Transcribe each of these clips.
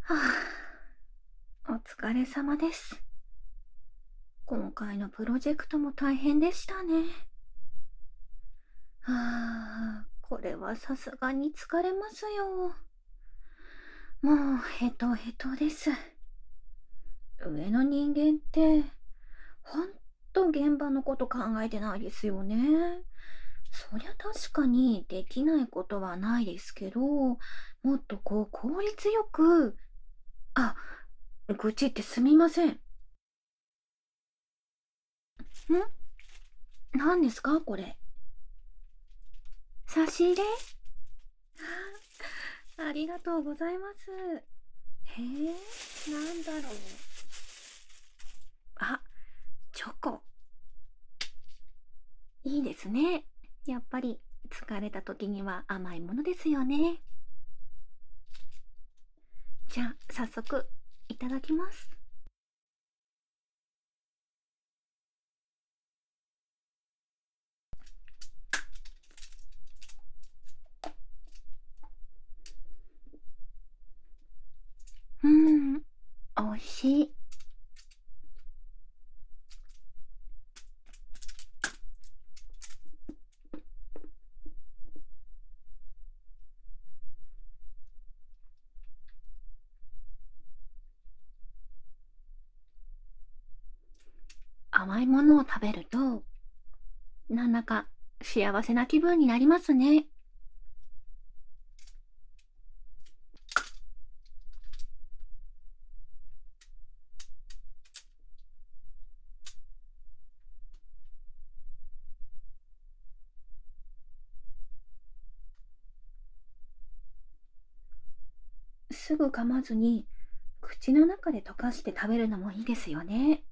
はあ、お疲れ様です。今回のプロジェクトも大変でしたね。はあ、これはさすがに疲れますよ。もうヘトヘトです。上の人間って、ほんと現場のこと考えてないですよね。そりゃ確かにできないことはないですけど、もっとこう効率よく、あ、愚痴ってすみません。ん？何ですか？これ。差し入れ？ありがとうございます。へえ、なんだろう。あ、チョコ。いいですね。やっぱり疲れた時には甘いものですよね。じゃあ、早速、いただきます。うん、おいしい。甘いものを食べると、なんだか幸せな気分になりますね。すぐ噛まずに口の中で溶かして食べるのもいいですよね。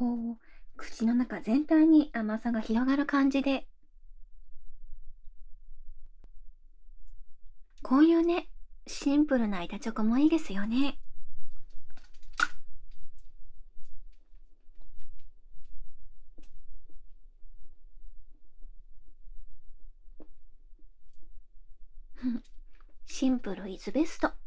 こう、口の中全体に甘さが広がる感じで。こういうね、シンプルな板チョコもいいですよね。シンプルイズベスト。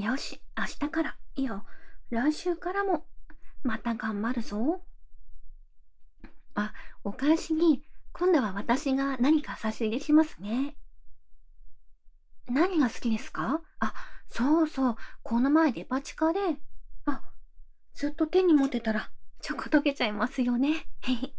よし、明日から、いや、来週からも、また頑張るぞ。あ、お返しに、今度は私が何か差し入れしますね。何が好きですか？あ、そうそう、この前デパ地下で、あ、ずっと手に持ってたら、チョコ溶けちゃいますよね。へへ。